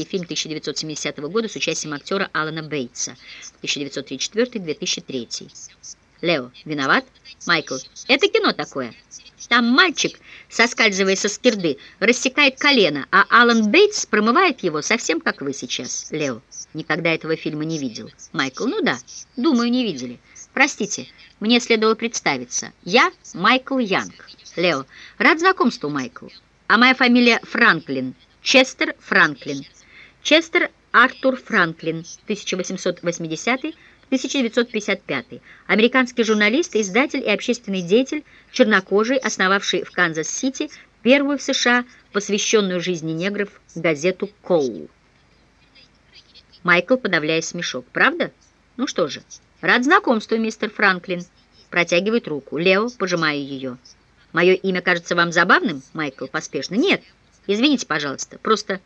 американский фильм 1970 года с участием актера Алана Бейтса 1934-2003. Лео, виноват? Майкл, это кино такое. Там мальчик, соскальзывая со скирды, рассекает колено, а Алан Бейтс промывает его совсем как вы сейчас. Лео, никогда этого фильма не видел. Майкл, ну да, думаю, не видели. Простите, мне следовало представиться. Я Майкл Янг. Лео, рад знакомству, Майкл. А моя фамилия Франклин. Честер Франклин. Честер Артур Франклин, 1880 1955. Американский журналист, издатель и общественный деятель, чернокожий, основавший в Канзас-Сити первую в США, посвященную жизни негров, газету «Коул». Майкл, подавляя смешок. «Правда? Ну что же, рад знакомству, мистер Франклин». Протягивает руку. Лео, пожимая ее. «Мое имя кажется вам забавным?» Майкл поспешно. «Нет, извините, пожалуйста, просто,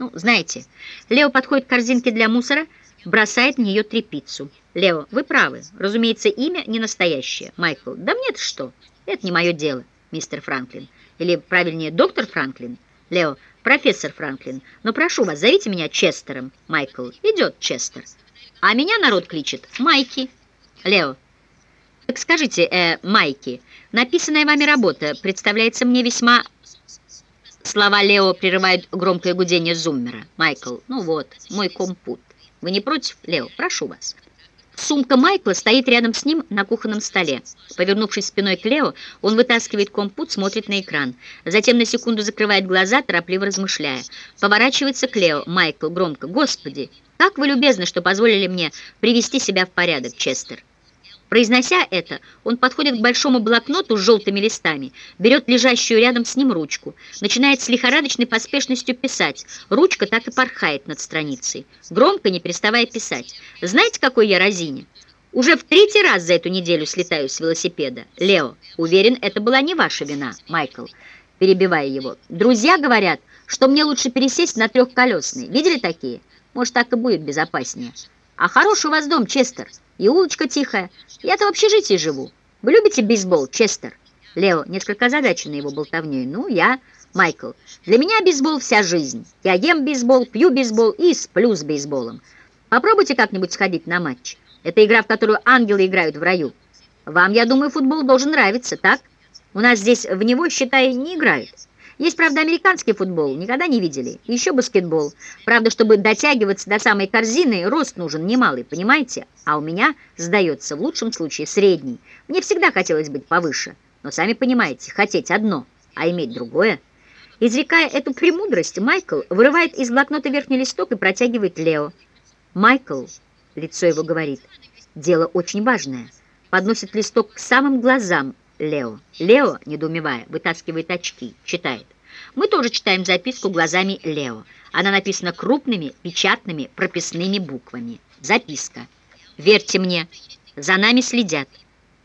ну, знаете». Лео подходит к корзинке для мусора, бросает в нее трепицу. Лео, вы правы. Разумеется, имя не настоящее. Майкл, да мне-то что? Это не мое дело, мистер Франклин. Или, правильнее, доктор Франклин. Лео, профессор Франклин. Но прошу вас, зовите меня Честером. Майкл, идет Честер. А меня народ кличет Майки. Лео, так скажите, э, Майки, написанная вами работа представляется мне весьма... Слова Лео прерывают громкое гудение зуммера. Майкл, ну вот, мой компут. Вы не против, Лео? Прошу вас. Сумка Майкла стоит рядом с ним на кухонном столе. Повернувшись спиной к Лео, он вытаскивает компут, смотрит на экран. Затем на секунду закрывает глаза, торопливо размышляя. Поворачивается к Лео. Майкл громко. «Господи, как вы любезны, что позволили мне привести себя в порядок, Честер». Произнося это, он подходит к большому блокноту с желтыми листами, берет лежащую рядом с ним ручку, начинает с лихорадочной поспешностью писать. Ручка так и порхает над страницей, громко не переставая писать. «Знаете, какой я разине? Уже в третий раз за эту неделю слетаю с велосипеда. Лео, уверен, это была не ваша вина, Майкл» перебивая его. «Друзья говорят, что мне лучше пересесть на трехколесный. Видели такие? Может, так и будет безопаснее. А хороший у вас дом, Честер». И улочка тихая. Я-то в общежитии живу. Вы любите бейсбол, Честер?» Лео, несколько озадаченный его болтовней. «Ну, я, Майкл. Для меня бейсбол вся жизнь. Я ем бейсбол, пью бейсбол и сплю с бейсболом. Попробуйте как-нибудь сходить на матч. Это игра, в которую ангелы играют в раю. Вам, я думаю, футбол должен нравиться, так? У нас здесь в него, считай, не играют». Есть, правда, американский футбол, никогда не видели. Еще баскетбол. Правда, чтобы дотягиваться до самой корзины, рост нужен немалый, понимаете? А у меня, сдается, в лучшем случае средний. Мне всегда хотелось быть повыше. Но сами понимаете, хотеть одно, а иметь другое. Изрекая эту премудрость, Майкл вырывает из блокнота верхний листок и протягивает Лео. Майкл, лицо его говорит, дело очень важное, подносит листок к самым глазам Лео. Лео, недоумевая, вытаскивает очки, читает. Мы тоже читаем записку глазами Лео. Она написана крупными, печатными, прописными буквами. Записка. «Верьте мне, за нами следят.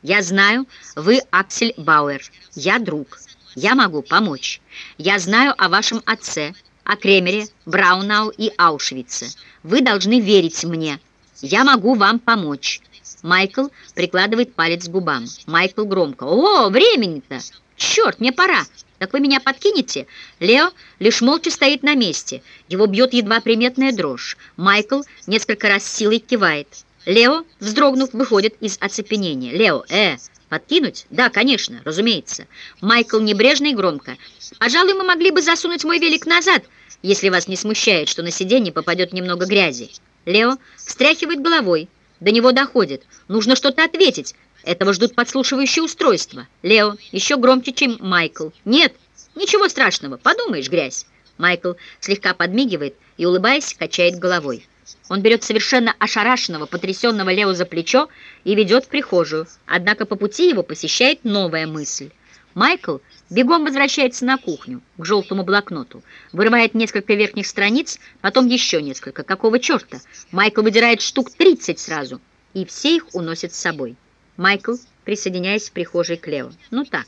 Я знаю, вы Аксель Бауэр. Я друг. Я могу помочь. Я знаю о вашем отце, о Кремере, Браунау и Аушвице. Вы должны верить мне. Я могу вам помочь». Майкл прикладывает палец к губам. Майкл громко. «О, времени-то! Черт, мне пора! Так вы меня подкинете?» Лео лишь молча стоит на месте. Его бьет едва приметная дрожь. Майкл несколько раз силой кивает. Лео, вздрогнув, выходит из оцепенения. «Лео, э, подкинуть? Да, конечно, разумеется». Майкл небрежно и громко. «Пожалуй, мы могли бы засунуть мой велик назад, если вас не смущает, что на сиденье попадет немного грязи». Лео встряхивает головой. До него доходит. Нужно что-то ответить. Этого ждут подслушивающие устройства. Лео еще громче, чем Майкл. Нет, ничего страшного. Подумаешь, грязь. Майкл слегка подмигивает и, улыбаясь, качает головой. Он берет совершенно ошарашенного, потрясенного Лео за плечо и ведет в прихожую. Однако по пути его посещает новая мысль. Майкл бегом возвращается на кухню, к желтому блокноту, вырывает несколько верхних страниц, потом еще несколько. Какого черта? Майкл выдирает штук 30 сразу, и все их уносит с собой. Майкл, присоединяясь в прихожей к Лео. Ну так,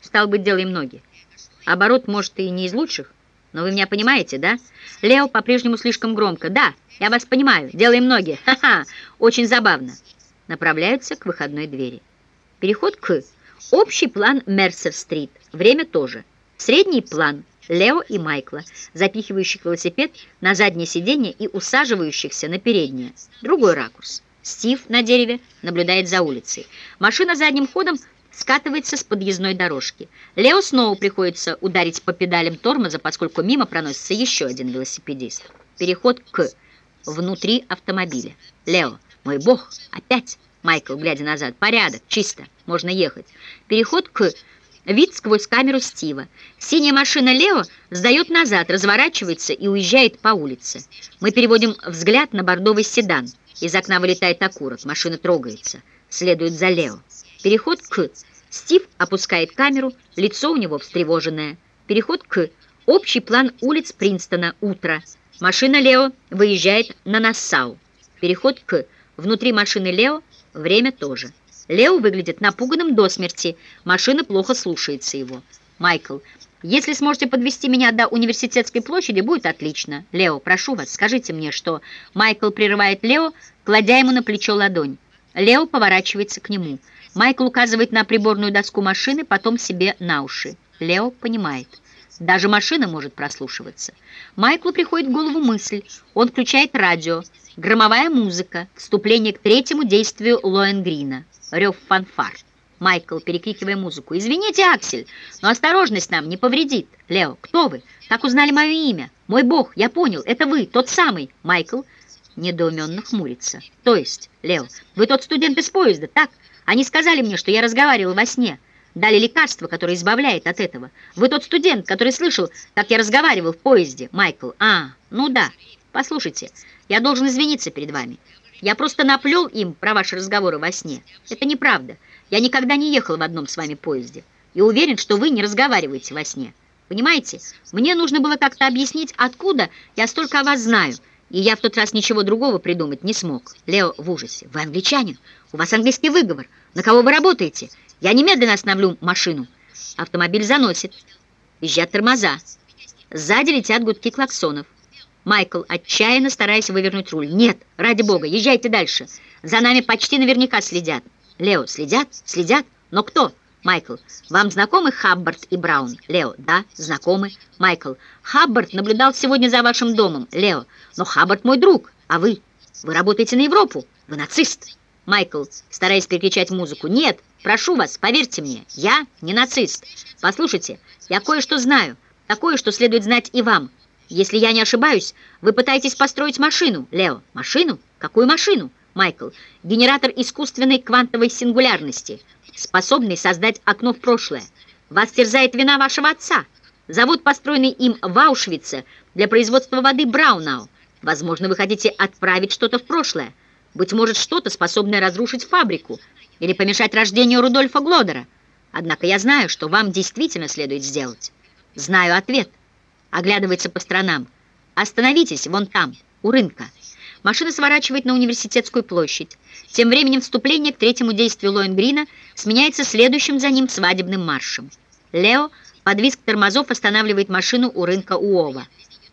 стал быть, делаем ноги. Оборот, может, и не из лучших, но вы меня понимаете, да? Лео по-прежнему слишком громко. Да, я вас понимаю, делаем ноги. Ха-ха, очень забавно. Направляются к выходной двери. Переход к... Общий план Мерсер-стрит. Время тоже. Средний план Лео и Майкла, запихивающих велосипед на заднее сиденье и усаживающихся на переднее. Другой ракурс. Стив на дереве наблюдает за улицей. Машина задним ходом скатывается с подъездной дорожки. Лео снова приходится ударить по педалям тормоза, поскольку мимо проносится еще один велосипедист. Переход к внутри автомобиля. Лео, мой бог, опять. Майкл, глядя назад, порядок, чисто, можно ехать. Переход к вид сквозь камеру Стива. Синяя машина Лео сдает назад, разворачивается и уезжает по улице. Мы переводим взгляд на бордовый седан. Из окна вылетает окурок, машина трогается, следует за Лео. Переход к Стив опускает камеру, лицо у него встревоженное. Переход к общий план улиц Принстона, утро. Машина Лео выезжает на Нассау. Переход к внутри машины Лео, время тоже. Лео выглядит напуганным до смерти, машина плохо слушается его. Майкл, если сможете подвести меня до университетской площади, будет отлично. Лео, прошу вас, скажите мне, что... Майкл прерывает Лео, кладя ему на плечо ладонь. Лео поворачивается к нему. Майкл указывает на приборную доску машины, потом себе на уши. Лео понимает. Даже машина может прослушиваться. Майклу приходит в голову мысль. Он включает радио. Громовая музыка. Вступление к третьему действию Лоэнгрина. Рев фанфар. Майкл, перекрикивая музыку. «Извините, Аксель, но осторожность нам не повредит». «Лео, кто вы? Как узнали мое имя?» «Мой бог, я понял, это вы, тот самый». Майкл недоуменно хмурится. «То есть, Лео, вы тот студент из поезда, так? Они сказали мне, что я разговаривал во сне». Дали лекарство, которое избавляет от этого. Вы тот студент, который слышал, как я разговаривал в поезде, Майкл. А, ну да. Послушайте, я должен извиниться перед вами. Я просто наплел им про ваши разговоры во сне. Это неправда. Я никогда не ехал в одном с вами поезде. И уверен, что вы не разговариваете во сне. Понимаете? Мне нужно было как-то объяснить, откуда я столько о вас знаю. И я в тот раз ничего другого придумать не смог. Лео в ужасе. Вы англичанин? У вас английский выговор. На кого вы работаете? Я немедленно остановлю машину. Автомобиль заносит. Визжат тормоза. Сзади летят гудки клаксонов. Майкл, отчаянно стараясь вывернуть руль. «Нет, ради бога, езжайте дальше. За нами почти наверняка следят». «Лео, следят? Следят? Но кто?» Майкл, вам знакомы Хаббард и Браун? Лео, да, знакомы. Майкл, Хаббард наблюдал сегодня за вашим домом. Лео, но Хаббард мой друг, а вы? Вы работаете на Европу? Вы нацист. Майкл, стараясь переключать музыку, нет, прошу вас, поверьте мне, я не нацист. Послушайте, я кое-что знаю, такое, что следует знать и вам. Если я не ошибаюсь, вы пытаетесь построить машину. Лео, машину? Какую машину? Майкл, генератор искусственной квантовой сингулярности, способный создать окно в прошлое. Вас терзает вина вашего отца. Завод, построенный им в Аушвице для производства воды Браунау. Возможно, вы хотите отправить что-то в прошлое. Быть может, что-то, способное разрушить фабрику или помешать рождению Рудольфа Глодера. Однако я знаю, что вам действительно следует сделать. Знаю ответ. Оглядывается по сторонам. Остановитесь вон там, у рынка. Машина сворачивает на университетскую площадь. Тем временем вступление к третьему действию Лоенгрина сменяется следующим за ним свадебным маршем. Лео под визг тормозов останавливает машину у рынка Уова.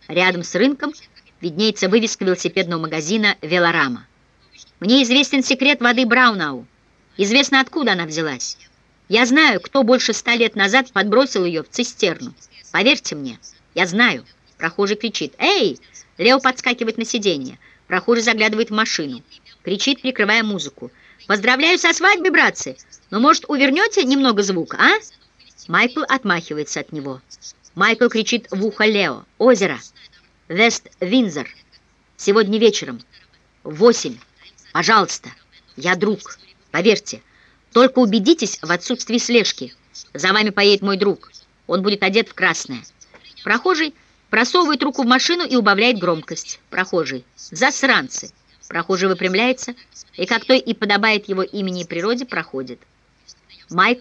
Рядом с рынком виднеется вывеска велосипедного магазина «Велорама». Мне известен секрет воды Браунау. Известно, откуда она взялась. Я знаю, кто больше ста лет назад подбросил ее в цистерну. Поверьте мне, я знаю. Прохожий кричит «Эй!» Лео подскакивает на сиденье. Прохожий заглядывает в машину. Кричит, прикрывая музыку. «Поздравляю со свадьбой, братцы! Но, может, увернете немного звука, а?» Майкл отмахивается от него. Майкл кричит в ухо Лео. «Озеро! Вест-Винзор! Сегодня вечером! Восемь! Пожалуйста! Я друг! Поверьте! Только убедитесь в отсутствии слежки! За вами поедет мой друг! Он будет одет в красное!» Прохожий просовывает руку в машину и убавляет громкость. Прохожий. Засранцы. Прохожий выпрямляется, и как той и подобает его имени и природе, проходит. Майкл